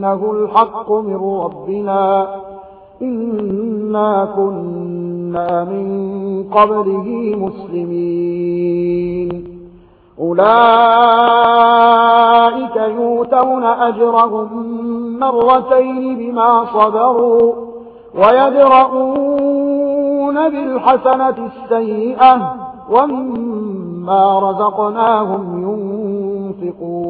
إنه الحق من ربنا. إنا كنا من قبله مسلمين. أولئك يوتون أجرهم مرتين بما صبروا ويدرؤون بالحسنة السيئة ومما رزقناهم ينفقون.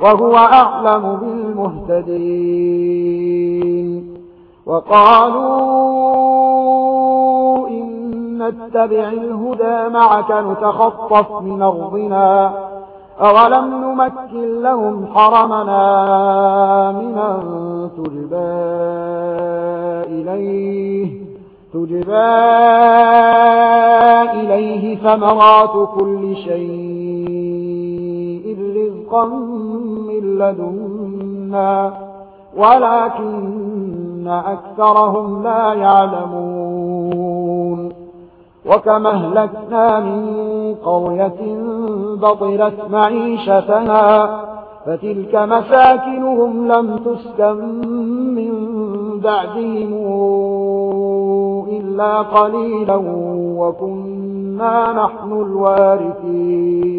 وهو أعلم بالمهتدين. وقالوا إن نتبع الهدى معك نتخطف من أرضنا. أولم نمكن لهم حرمنا من تجبى إليه. تجبى إليه ثمرات كل شيء. رزقا من لدنا ولكن أكثرهم لا يعلمون. وكما أهلكنا من قرية بطرت معيشتها فتلك مساكنهم لم تسكن من بعدهم إلا قليلا وكنا نحن الوارثين.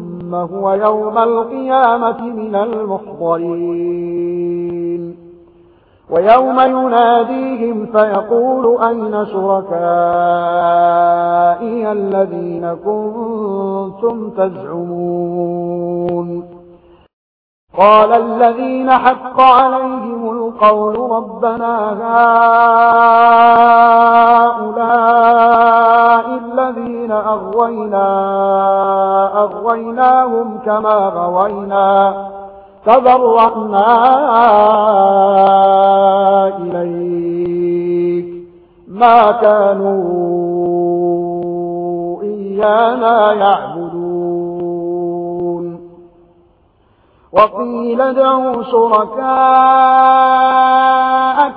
ثم هو يوم القيامة من المحضرين. ويوم يناديهم فيقول أين شركائي الذين كنتم تزعمون؟ قال الذين حق عليهم القول ربنا هؤلاء الذين أغوينا أغويناهم كما غوينا تذرعنا إليك. ما كانوا إيانا يعبدون. وقيل دعوا شركات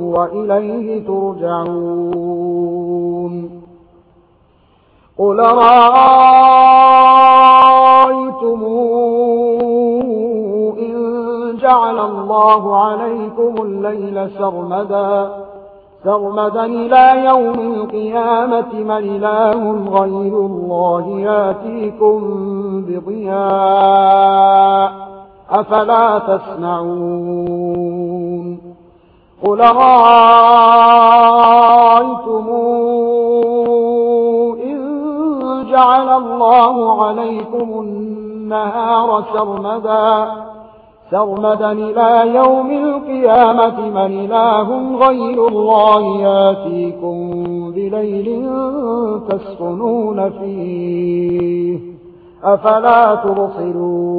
وإليه ترجعون. قل رأيتم إن جعل الله عليكم الليل سرمدا سرمدا إلى يوم القيامة من إله غير الله ياتيكم بضياء أفلا تسمعون. قل رأيتم إن جعل الله عليكم النهار سرمدا؟ سرمدا إلى يوم القيامة من إله غير الله ياتيكم بليل تسكنون فيه. أفلا تُرْصِلُونَ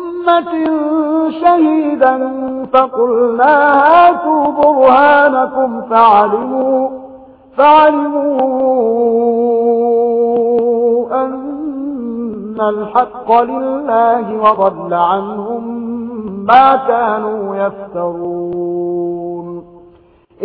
أمة شهيدا فقلنا هاتوا برهانكم فعلموا, فعلموا أن الحق لله وضل عنهم ما كانوا يفترون.